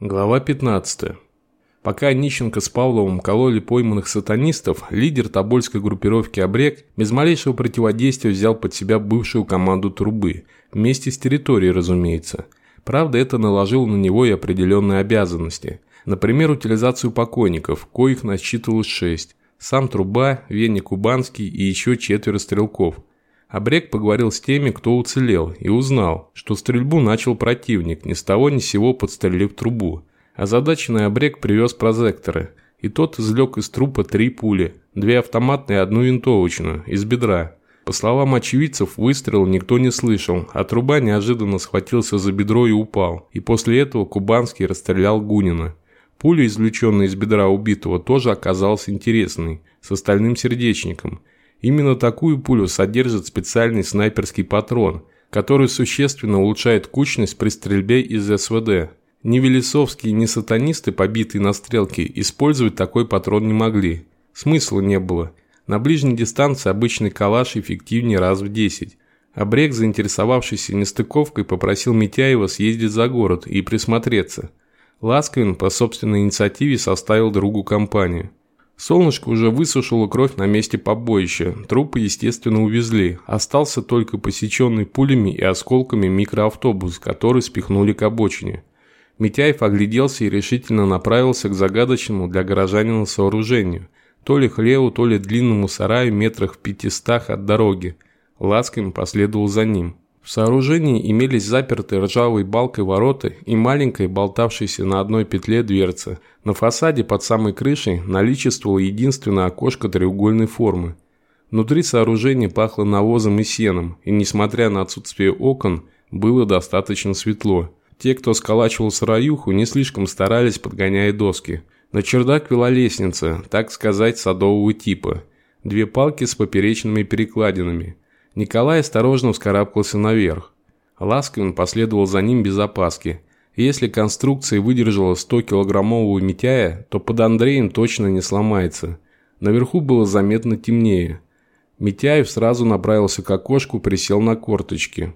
Глава 15. Пока Нищенко с Павловым кололи пойманных сатанистов, лидер тобольской группировки «Обрек» без малейшего противодействия взял под себя бывшую команду «Трубы», вместе с территорией, разумеется. Правда, это наложило на него и определенные обязанности. Например, утилизацию покойников, коих насчитывалось шесть. Сам Труба, Веня Кубанский и еще четверо стрелков – Обрек поговорил с теми, кто уцелел, и узнал, что стрельбу начал противник, ни с того ни с сего подстрелив трубу. Озадаченный Обрек привез прозекторы, и тот извлек из трупа три пули, две автоматные и одну винтовочную, из бедра. По словам очевидцев, выстрел никто не слышал, а труба неожиданно схватился за бедро и упал, и после этого Кубанский расстрелял Гунина. Пуля, извлеченная из бедра убитого, тоже оказалась интересной, с остальным сердечником – Именно такую пулю содержит специальный снайперский патрон, который существенно улучшает кучность при стрельбе из СВД. Ни Велесовские, ни сатанисты, побитые на стрелке, использовать такой патрон не могли. Смысла не было. На ближней дистанции обычный калаш эффективнее раз в 10. Обрек, заинтересовавшийся нестыковкой, попросил Митяева съездить за город и присмотреться. Ласковин по собственной инициативе составил другу компанию. Солнышко уже высушило кровь на месте побоища, трупы, естественно, увезли. Остался только посеченный пулями и осколками микроавтобус, который спихнули к обочине. Митяев огляделся и решительно направился к загадочному для горожанина сооружению. То ли хлеву, то ли длинному сараю метрах в пятистах от дороги. Ласкин последовал за ним. В сооружении имелись запертые ржавой балкой ворота и маленькая, болтавшаяся на одной петле дверца. На фасаде под самой крышей наличествовало единственное окошко треугольной формы. Внутри сооружения пахло навозом и сеном, и несмотря на отсутствие окон, было достаточно светло. Те, кто сколачивал сыроюху, не слишком старались, подгоняя доски. На чердак вела лестница, так сказать, садового типа. Две палки с поперечными перекладинами – Николай осторожно вскарабкался наверх. Ласковин последовал за ним без опаски. Если конструкция выдержала 100-килограммового Митяя, то под Андреем точно не сломается. Наверху было заметно темнее. Митяев сразу направился к окошку, присел на корточки.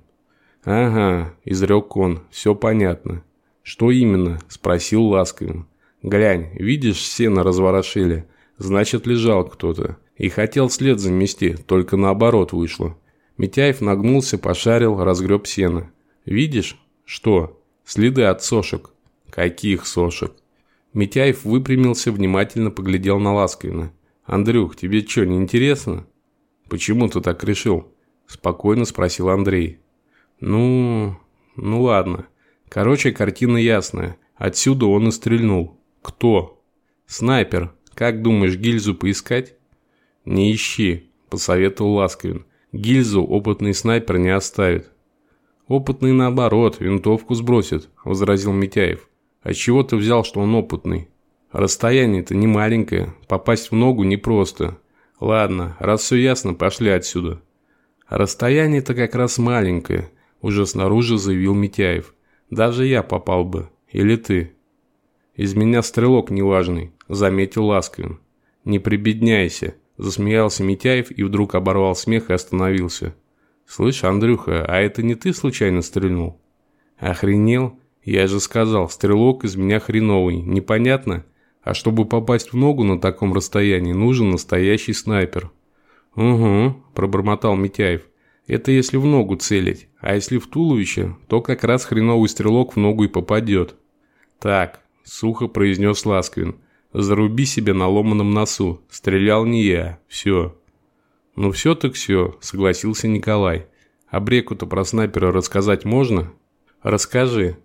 «Ага», – изрек он, – «все понятно». «Что именно?» – спросил Ласковин. «Глянь, видишь, сено разворошили. Значит, лежал кто-то. И хотел след замести, только наоборот вышло. Митяев нагнулся, пошарил, разгреб сено. «Видишь? Что? Следы от сошек». «Каких сошек?» Митяев выпрямился, внимательно поглядел на Ласковина. «Андрюх, тебе что, не интересно?» «Почему ты так решил?» Спокойно спросил Андрей. «Ну... ну ладно. Короче, картина ясная. Отсюда он и стрельнул. Кто?» «Снайпер. Как думаешь, гильзу поискать?» «Не ищи», – посоветовал Ласковин. Гильзу опытный снайпер не оставит. Опытный наоборот, винтовку сбросит, возразил Митяев. А чего ты взял, что он опытный? Расстояние-то не маленькое, попасть в ногу непросто. Ладно, раз все ясно, пошли отсюда. Расстояние-то как раз маленькое, уже снаружи заявил Митяев. Даже я попал бы. Или ты? Из меня стрелок неважный, заметил Ласковин. Не прибедняйся. Засмеялся Митяев и вдруг оборвал смех и остановился. «Слышь, Андрюха, а это не ты случайно стрельнул?» «Охренел? Я же сказал, стрелок из меня хреновый. Непонятно? А чтобы попасть в ногу на таком расстоянии, нужен настоящий снайпер». «Угу», – пробормотал Митяев. «Это если в ногу целить, а если в туловище, то как раз хреновый стрелок в ногу и попадет». «Так», – сухо произнес Ласквин – Заруби себе на ломаном носу. Стрелял не я. Все. Ну все так все, согласился Николай. А Бреку-то про снайпера рассказать можно? Расскажи.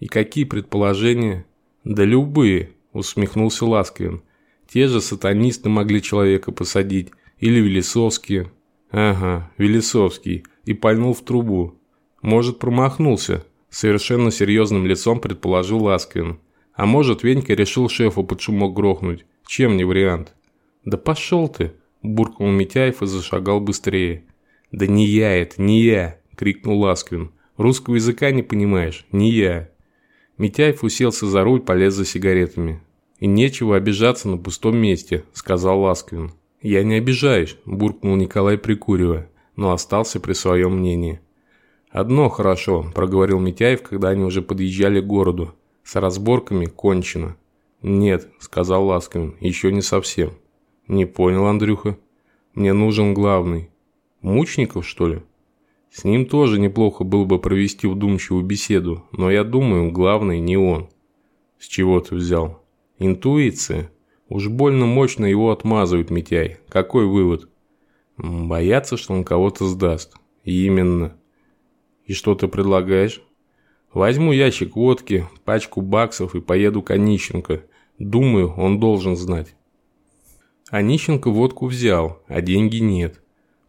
И какие предположения? Да любые, усмехнулся Ласковин. Те же сатанисты могли человека посадить. Или Велесовские. Ага, Велесовский. И пальнул в трубу. Может, промахнулся? Совершенно серьезным лицом предположил Ласковин. А может, Венька решил шефу под шумок грохнуть. Чем не вариант? «Да пошел ты!» – буркнул Митяев и зашагал быстрее. «Да не я это, не я!» – крикнул Ласквин. «Русского языка не понимаешь? Не я!» Митяев уселся за руль, полез за сигаретами. «И нечего обижаться на пустом месте», – сказал Ласквин. «Я не обижаюсь», – буркнул Николай, прикуривая, но остался при своем мнении. «Одно хорошо», – проговорил Митяев, когда они уже подъезжали к городу. С разборками кончено. «Нет», – сказал Ласковин, – «еще не совсем». «Не понял, Андрюха. Мне нужен главный». «Мучников, что ли?» «С ним тоже неплохо было бы провести вдумчивую беседу, но я думаю, главный не он». «С чего ты взял?» «Интуиция. Уж больно мощно его отмазывает Митяй. Какой вывод?» «Боятся, что он кого-то сдаст». «Именно». «И что ты предлагаешь?» «Возьму ящик водки, пачку баксов и поеду к Онищенко. Думаю, он должен знать». Онищенко водку взял, а деньги нет.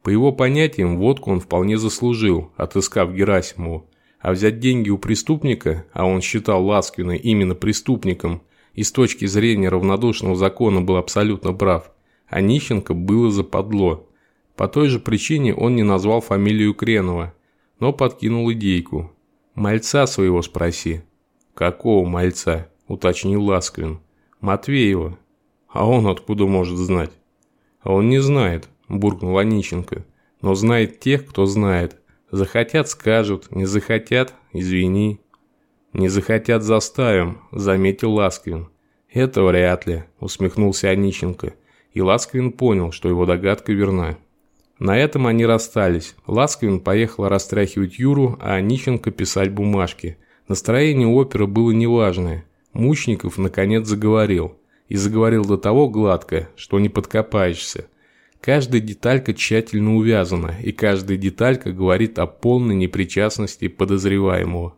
По его понятиям, водку он вполне заслужил, отыскав Герасимову. А взять деньги у преступника, а он считал Ласквина именно преступником, и с точки зрения равнодушного закона был абсолютно прав, а Нищенко было западло. По той же причине он не назвал фамилию Кренова, но подкинул идейку. «Мальца своего спроси». «Какого мальца?» – уточнил Ласквин. «Матвеева». «А он откуда может знать?» «А он не знает», – буркнул Онищенко. «Но знает тех, кто знает. Захотят – скажут, не захотят – извини». «Не захотят – заставим», – заметил Ласквин. «Это вряд ли», – усмехнулся Онищенко. И Ласквин понял, что его догадка верна. На этом они расстались. Ласквин поехал растряхивать Юру, а Онищенко писать бумажки. Настроение оперы было неважное. Мучников наконец заговорил. И заговорил до того гладко, что не подкопаешься. Каждая деталька тщательно увязана, и каждая деталька говорит о полной непричастности подозреваемого.